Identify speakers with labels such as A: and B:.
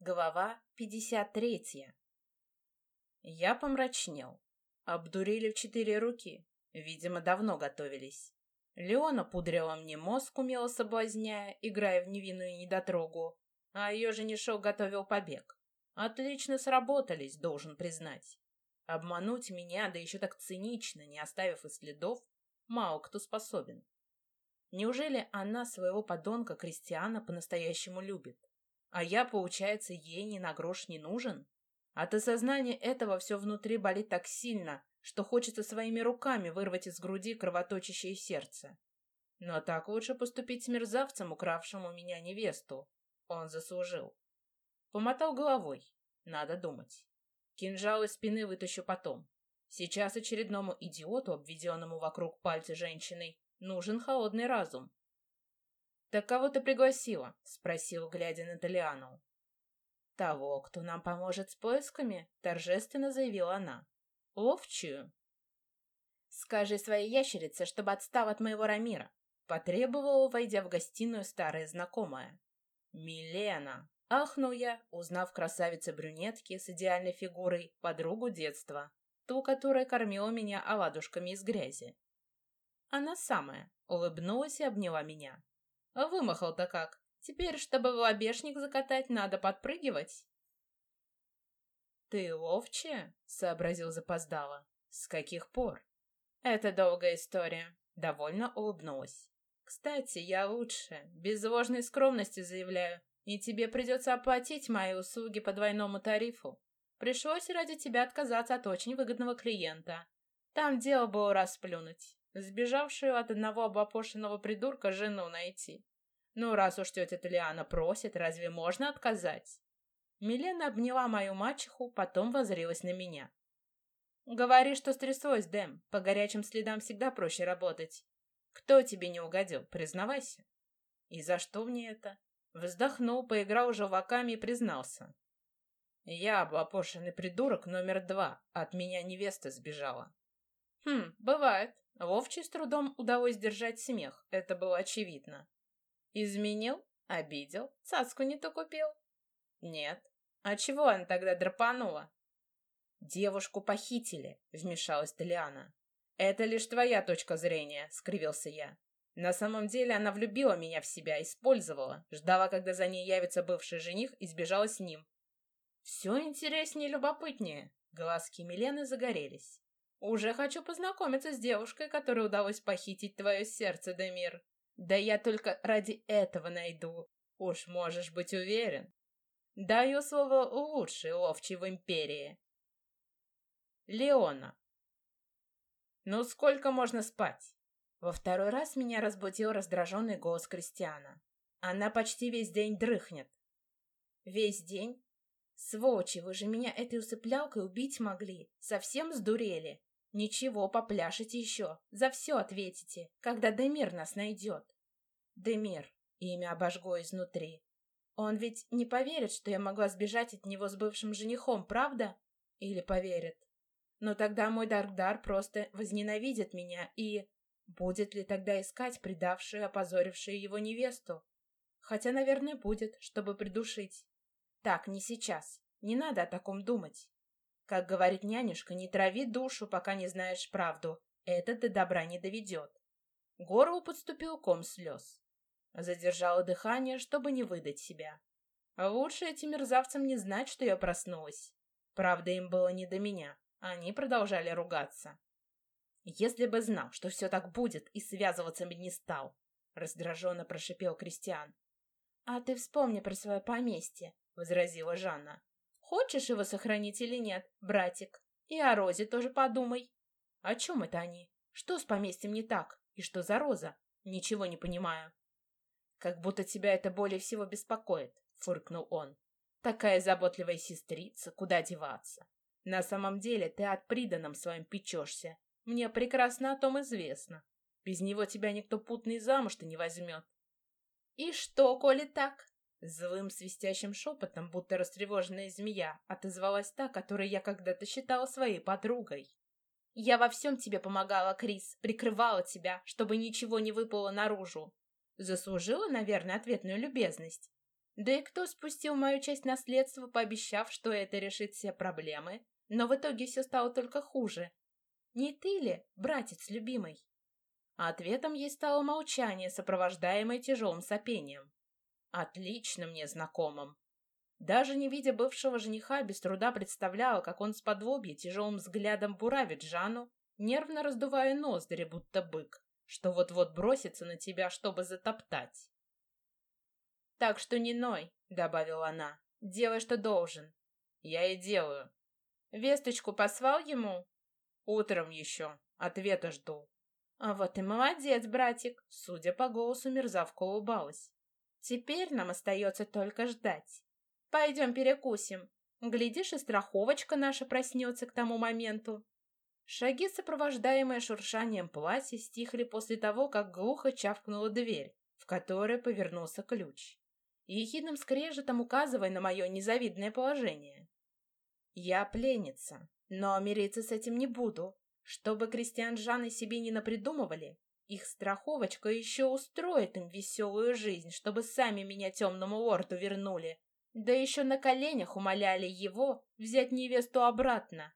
A: Глава 53 Я помрачнел. Обдурили в четыре руки. Видимо, давно готовились. Леона пудрила мне мозг, умело соблазняя, играя в невинную недотрогу. А ее женишок готовил побег. Отлично сработались, должен признать. Обмануть меня, да еще так цинично, не оставив и следов, мало кто способен. Неужели она своего подонка Кристиана по-настоящему любит? А я, получается, ей ни на грош не нужен? От осознания этого все внутри болит так сильно, что хочется своими руками вырвать из груди кровоточащее сердце. Но так лучше поступить с мерзавцем, укравшим у меня невесту. Он заслужил. Помотал головой. Надо думать. Кинжал из спины вытащу потом. Сейчас очередному идиоту, обведенному вокруг пальца женщиной, нужен холодный разум. «Так кого ты пригласила?» — спросил, глядя на Толиану. «Того, кто нам поможет с поисками», — торжественно заявила она. «Ловчую». «Скажи своей ящерице, чтобы отстал от моего Рамира», — потребовала, войдя в гостиную старая знакомая. «Милена!» — ахнул я, узнав красавицы-брюнетки с идеальной фигурой, подругу детства, ту, которая кормила меня оладушками из грязи. Она самая, улыбнулась и обняла меня. Вымахал-то как. Теперь, чтобы лобешник закатать, надо подпрыгивать. «Ты ловчая?» — сообразил запоздало. «С каких пор?» «Это долгая история», — довольно улыбнулась. «Кстати, я лучше, без ложной скромности заявляю, и тебе придется оплатить мои услуги по двойному тарифу. Пришлось ради тебя отказаться от очень выгодного клиента. Там дело было расплюнуть. Сбежавшую от одного обопошенного придурка жену найти. Ну, раз уж тетя Талиана просит, разве можно отказать? Милена обняла мою мачеху, потом возрилась на меня. «Говори, что стряслось, Дэм. По горячим следам всегда проще работать. Кто тебе не угодил, признавайся». «И за что мне это?» Вздохнул, поиграл желваками и признался. «Я облапошенный придурок номер два. От меня невеста сбежала». «Хм, бывает. Вовче с трудом удалось держать смех, это было очевидно. Изменил? Обидел? Цацку не то купил? Нет. А чего она тогда драпанула? Девушку похитили, вмешалась Талиана. Это лишь твоя точка зрения, скривился я. На самом деле она влюбила меня в себя, использовала, ждала, когда за ней явится бывший жених и сбежала с ним. Все интереснее и любопытнее. Глазки Милены загорелись. Уже хочу познакомиться с девушкой, которой удалось похитить твое сердце, Демир. Да я только ради этого найду. Уж можешь быть уверен. Даю слово лучший ловчий в империи. Леона. Ну сколько можно спать? Во второй раз меня разбудил раздраженный голос Кристиана. Она почти весь день дрыхнет. Весь день? Сволочи, вы же меня этой усыплялкой убить могли. Совсем сдурели. Ничего, попляшете еще. За все ответите, когда Демир нас найдет. Демир. Имя обожгло изнутри. Он ведь не поверит, что я могла сбежать от него с бывшим женихом, правда? Или поверит? Но тогда мой Даркдар просто возненавидит меня и... Будет ли тогда искать предавшую, опозорившую его невесту? Хотя, наверное, будет, чтобы придушить. Так, не сейчас. Не надо о таком думать. Как говорит нянюшка, не трави душу, пока не знаешь правду. Это до добра не доведет. Горлу подступил ком слез. Задержала дыхание, чтобы не выдать себя. Лучше этим мерзавцам не знать, что я проснулась. Правда, им было не до меня. Они продолжали ругаться. Если бы знал, что все так будет, и связываться бы не стал, раздраженно прошипел Кристиан. А ты вспомни про свое поместье, возразила Жанна. Хочешь его сохранить или нет, братик? И о Розе тоже подумай. О чем это они? Что с поместьем не так? И что за Роза? Ничего не понимаю. Как будто тебя это более всего беспокоит, фыркнул он. Такая заботливая сестрица, куда деваться? На самом деле ты от приданом своим печешься. Мне прекрасно о том известно. Без него тебя никто путный замуж-то не возьмет. И что, коли так? Злым свистящим шепотом, будто растревоженная змея, отозвалась та, которую я когда-то считала своей подругой. «Я во всем тебе помогала, Крис, прикрывала тебя, чтобы ничего не выпало наружу. Заслужила, наверное, ответную любезность. Да и кто спустил мою часть наследства, пообещав, что это решит все проблемы, но в итоге все стало только хуже? Не ты ли, братец любимый? Ответом ей стало молчание, сопровождаемое тяжелым сопением. Отлично мне знакомым. Даже не видя бывшего жениха, без труда представляла, как он с подвобья тяжелым взглядом буравит Жанну, нервно раздувая ноздри, будто бык, что вот-вот бросится на тебя, чтобы затоптать. «Так что не ной», — добавила она, — «делай, что должен». «Я и делаю». «Весточку послал ему?» «Утром еще. Ответа жду». «А вот и молодец, братик», — судя по голосу, мерзавка улыбалась. «Теперь нам остается только ждать. Пойдем перекусим. Глядишь, и страховочка наша проснется к тому моменту». Шаги, сопровождаемые шуршанием платья, стихли после того, как глухо чавкнула дверь, в которой повернулся ключ ехидным скрежетом указывая на мое незавидное положение. Я пленница, но мириться с этим не буду. Чтобы крестьян Жанны себе не напридумывали, их страховочка еще устроит им веселую жизнь, чтобы сами меня темному лорду вернули. Да еще на коленях умоляли его взять невесту обратно,